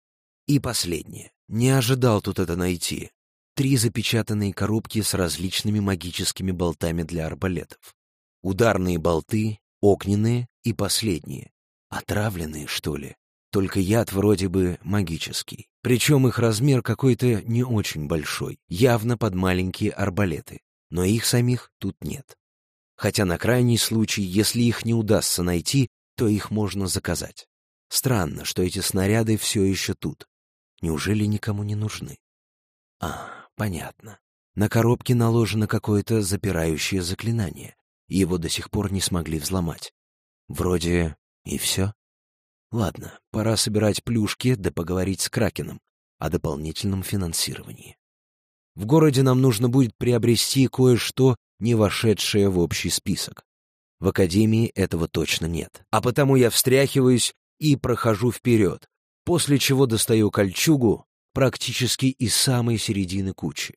И последнее. Не ожидал тут это найти. Три запечатанные коробки с различными магическими болтами для арбалетов. Ударные болты, огненные и последние, Отравленные, что ли? Только яд вроде бы магический. Причем их размер какой-то не очень большой, явно под маленькие арбалеты. Но их самих тут нет. Хотя на крайний случай, если их не удастся найти, то их можно заказать. Странно, что эти снаряды все еще тут. Неужели никому не нужны? А, понятно. На коробке наложено какое-то запирающее заклинание, его до сих пор не смогли взломать. Вроде и все? Ладно, пора собирать плюшки да поговорить с Кракеном о дополнительном финансировании. В городе нам нужно будет приобрести кое-что, не вошедшее в общий список. В академии этого точно нет. А потому я встряхиваюсь и прохожу вперед, после чего достаю кольчугу практически из самой середины кучи.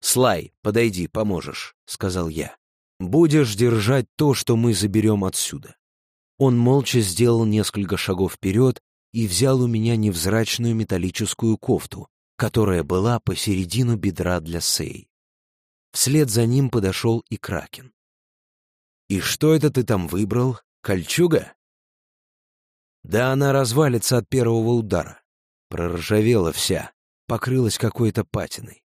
«Слай, подойди, поможешь», — сказал я. «Будешь держать то, что мы заберем отсюда». Он молча сделал несколько шагов вперед и взял у меня невзрачную металлическую кофту, которая была посередину бедра для Сей. Вслед за ним подошел и Кракен. «И что это ты там выбрал? Кольчуга?» «Да она развалится от первого удара. Проржавела вся, покрылась какой-то патиной.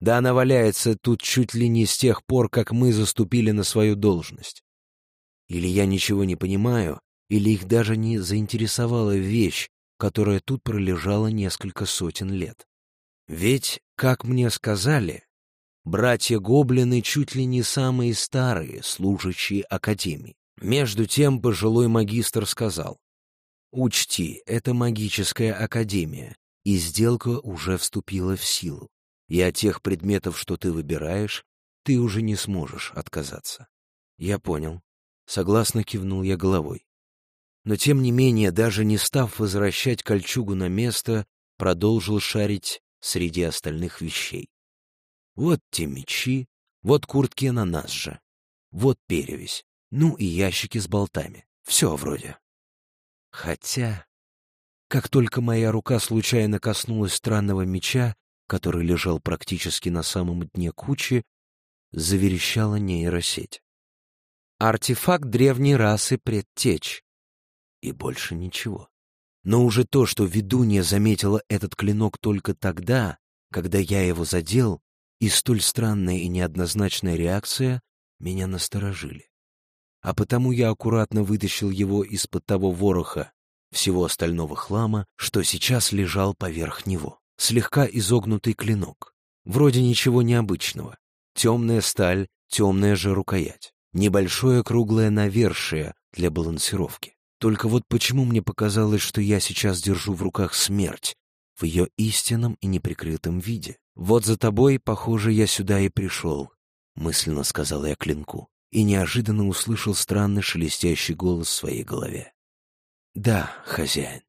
Да она валяется тут чуть ли не с тех пор, как мы заступили на свою должность. Или я ничего не понимаю, или их даже не заинтересовала вещь, которая тут пролежала несколько сотен лет. Ведь, как мне сказали, братья-гоблины чуть ли не самые старые, служащие Академии. Между тем пожилой магистр сказал, «Учти, это магическая академия, и сделка уже вступила в силу, и от тех предметов, что ты выбираешь, ты уже не сможешь отказаться». «Я понял», — согласно кивнул я головой. Но тем не менее, даже не став возвращать кольчугу на место, продолжил шарить среди остальных вещей. Вот те мечи, вот куртки на нас же, вот перевесь, ну и ящики с болтами. Все вроде. Хотя, как только моя рука случайно коснулась странного меча, который лежал практически на самом дне кучи, заверещала нейросеть. Артефакт древней расы предтеч. И больше ничего. Но уже то, что ведунья заметила этот клинок только тогда, когда я его задел, и столь странная и неоднозначная реакция меня насторожили. А потому я аккуратно вытащил его из-под того вороха всего остального хлама, что сейчас лежал поверх него. Слегка изогнутый клинок. Вроде ничего необычного. Темная сталь, темная же рукоять. Небольшое круглое навершие для балансировки. Только вот почему мне показалось, что я сейчас держу в руках смерть в ее истинном и неприкрытом виде? Вот за тобой, похоже, я сюда и пришел, мысленно сказал я клинку, и неожиданно услышал странный шелестящий голос в своей голове. Да, хозяин.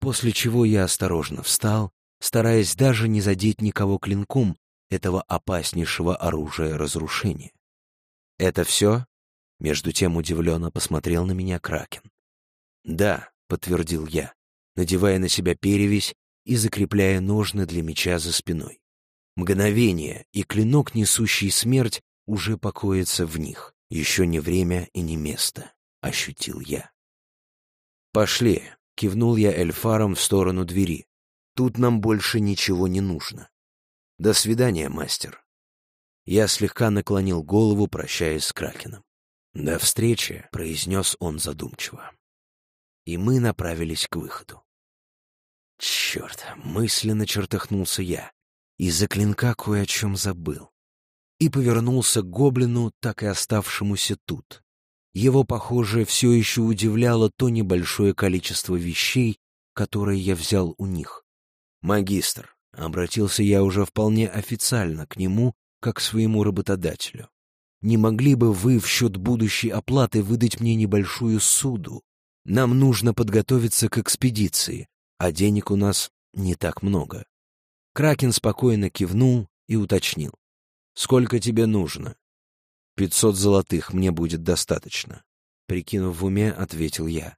После чего я осторожно встал, стараясь даже не задеть никого клинком этого опаснейшего оружия разрушения. Это все? Между тем удивленно посмотрел на меня Кракен. «Да», — подтвердил я, надевая на себя перевязь и закрепляя ножны для меча за спиной. Мгновение, и клинок, несущий смерть, уже покоится в них. Еще не время и не место, — ощутил я. «Пошли», — кивнул я эльфаром в сторону двери. «Тут нам больше ничего не нужно. До свидания, мастер». Я слегка наклонил голову, прощаясь с Кракеном. «До встречи», — произнес он задумчиво. И мы направились к выходу. Черт, мысленно чертахнулся я. Из-за клинка кое о чем забыл. И повернулся к гоблину, так и оставшемуся тут. Его, похоже, все еще удивляло то небольшое количество вещей, которые я взял у них. «Магистр», — обратился я уже вполне официально к нему, как своему работодателю не могли бы вы в счет будущей оплаты выдать мне небольшую суду? Нам нужно подготовиться к экспедиции, а денег у нас не так много». Кракен спокойно кивнул и уточнил. «Сколько тебе нужно?» «Пятьсот золотых мне будет достаточно», — прикинув в уме, ответил я.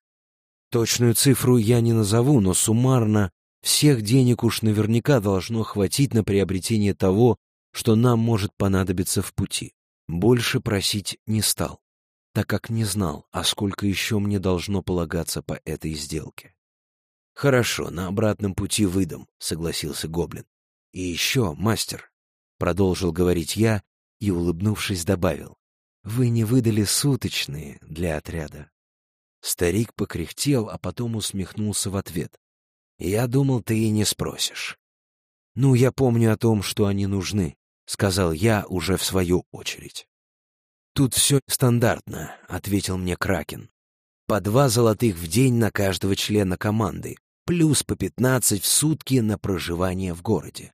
«Точную цифру я не назову, но суммарно всех денег уж наверняка должно хватить на приобретение того, что нам может понадобиться в пути. Больше просить не стал, так как не знал, а сколько еще мне должно полагаться по этой сделке. «Хорошо, на обратном пути выдам», — согласился Гоблин. «И еще, мастер», — продолжил говорить я и, улыбнувшись, добавил, «вы не выдали суточные для отряда». Старик покряхтел, а потом усмехнулся в ответ. «Я думал, ты и не спросишь». «Ну, я помню о том, что они нужны. — сказал я уже в свою очередь. «Тут все стандартно», — ответил мне Кракен. «По два золотых в день на каждого члена команды, плюс по пятнадцать в сутки на проживание в городе.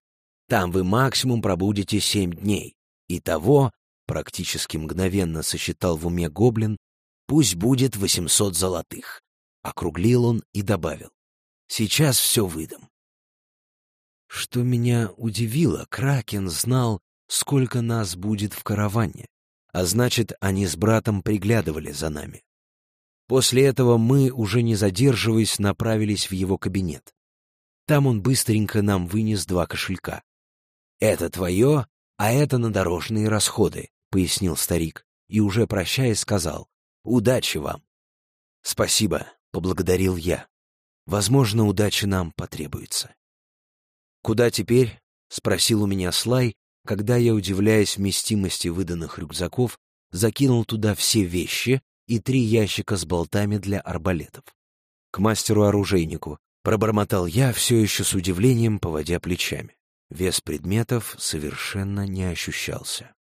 Там вы максимум пробудете семь дней. Итого, практически мгновенно сосчитал в уме гоблин, пусть будет восемьсот золотых. Округлил он и добавил. Сейчас все выдам. Что меня удивило, Кракен знал, сколько нас будет в караване, а значит, они с братом приглядывали за нами. После этого мы, уже не задерживаясь, направились в его кабинет. Там он быстренько нам вынес два кошелька. «Это твое, а это на дорожные расходы», — пояснил старик, и уже прощаясь сказал «Удачи вам». «Спасибо», — поблагодарил я. «Возможно, удачи нам потребуется». «Куда теперь?» — спросил у меня Слай, когда я, удивляясь вместимости выданных рюкзаков, закинул туда все вещи, и три ящика с болтами для арбалетов. К мастеру-оружейнику пробормотал я, все еще с удивлением поводя плечами. Вес предметов совершенно не ощущался.